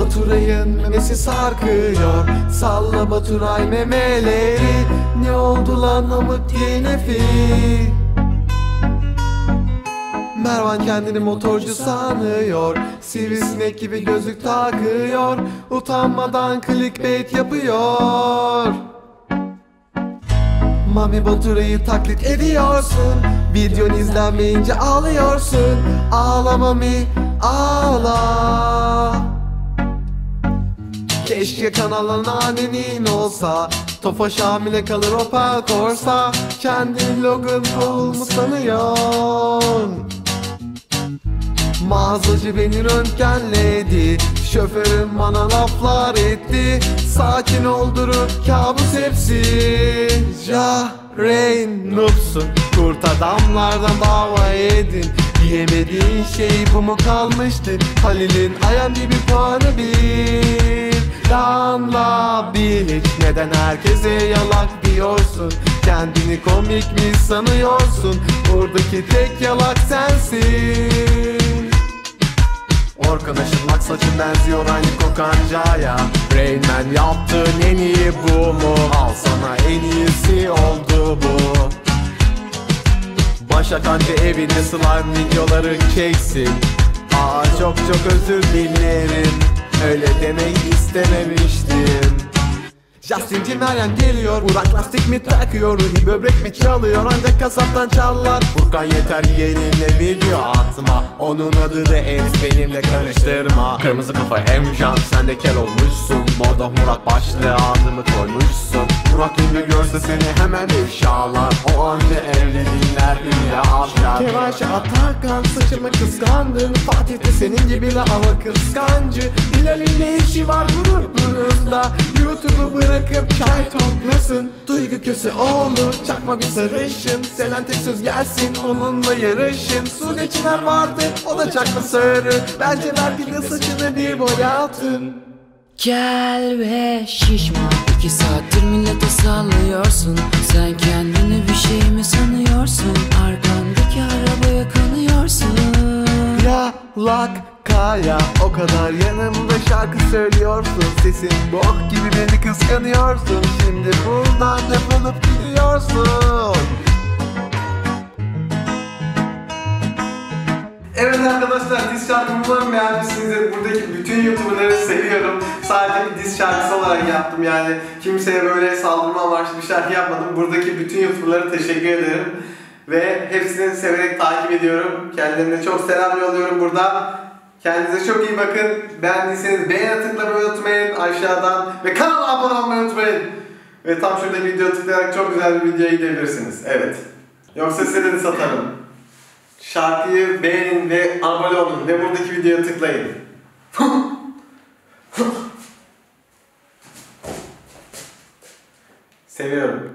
Baturay'ın memesi sarkıyor. Salla Baturay memeleri Ne oldu lan amık yenefi? Mervan kendini motorcu sanıyor. Sivrisinek gibi gözlük takıyor. Utanmadan clickbait yapıyor. Mami Baturay'ı taklit ediyorsun. Videon izlenmeyince ağlıyorsun. Ağla Mami ağla Keşke kanalın annenin olsa. Tofaş hamile kalır Opel Corsa Kendi Logan Paul mu sanıyorsun? Mağazacı beni röntgenledi. Şoförüm bana laflar etti. Sakin oldurun kabus hepsi. Rain noobsun Kurt adamlardan dava edin Diyemediğin şey bu mu kalmıştı Halil'in IMDb puanı bir. Danla Bilic Neden herkese yalak diyorsun? Kendini komik mi sanıyorsun? Buradaki tek yalak sensin. Orkan aşınmak saçın benziyor aynı kokancaya. Rain Man yaptığın en iyi bu mu? Al sana en iyisi oldu bu Başak anca evinde slime videoları çeksin? Aa çok çok özür dilerim. Öyle demek istememiştim Justin Meryem geliyor Burak lastik mi takıyor Ruhi böbrek mi çalıyor Ancak kasaptan çallar Furkan yeter yeğenimle video atma Onun adı da Enes benimle karıştırma. Kırmızı kafa Emcan sen de kel olmuşsun. Moda Murat başlığı adımı koymuşsun. Burak ünlü görse seni hemen ifşalar. O anca evliliğinler ünlü afşar Kevaşe Atakan saçımı kıskandın. Fatih de senin gibi la ama kıskancı. Bilal'in ne işi var grubunuzda YouTube'u bırakıp çay toplasın. Duygu köse oğlu çakma bir sarışın. Selen tek söz gelsin onunla yarışın. Sude Çınar vardı o da çakma sarı. Bence bir de saçını bir boyatın Gel ve şişma İki saattir millete sallıyorsun. Sen kendini bir şey mi sanıyorsun? Arkandaki arabaya kanıyorsun. Yalak kaya O kadar yanımda şarkı söylüyorsun Sesin bok gibi beni kıskanıyorsun Şimdi buradan defolup gidiyorsun Evet arkadaşlar diz şarkımı umarım beğenmişsinizdir. Buradaki bütün YouTuber'ları seviyorum. Sadece bir diz şarkısı olarak yaptım yani. Kimseye böyle saldırma amaçlı bir şarkı yapmadım. Buradaki bütün YouTuber'lara teşekkür ederim. Ve hepsini severek takip ediyorum. Kendilerine çok selam yolluyorum burada. Kendinize çok iyi bakın. Beğendiyseniz beğen tıklamayı unutmayın aşağıdan. Ve kanala abone olmayı unutmayın. Ve tam şuradaki videoya tıklayarak çok güzel bir videoya gidebilirsiniz. Evet. Yoksa size de satarım. Şarkıyı beğenin ve abone olun ve buradaki videoya tıklayın. Seviyorum.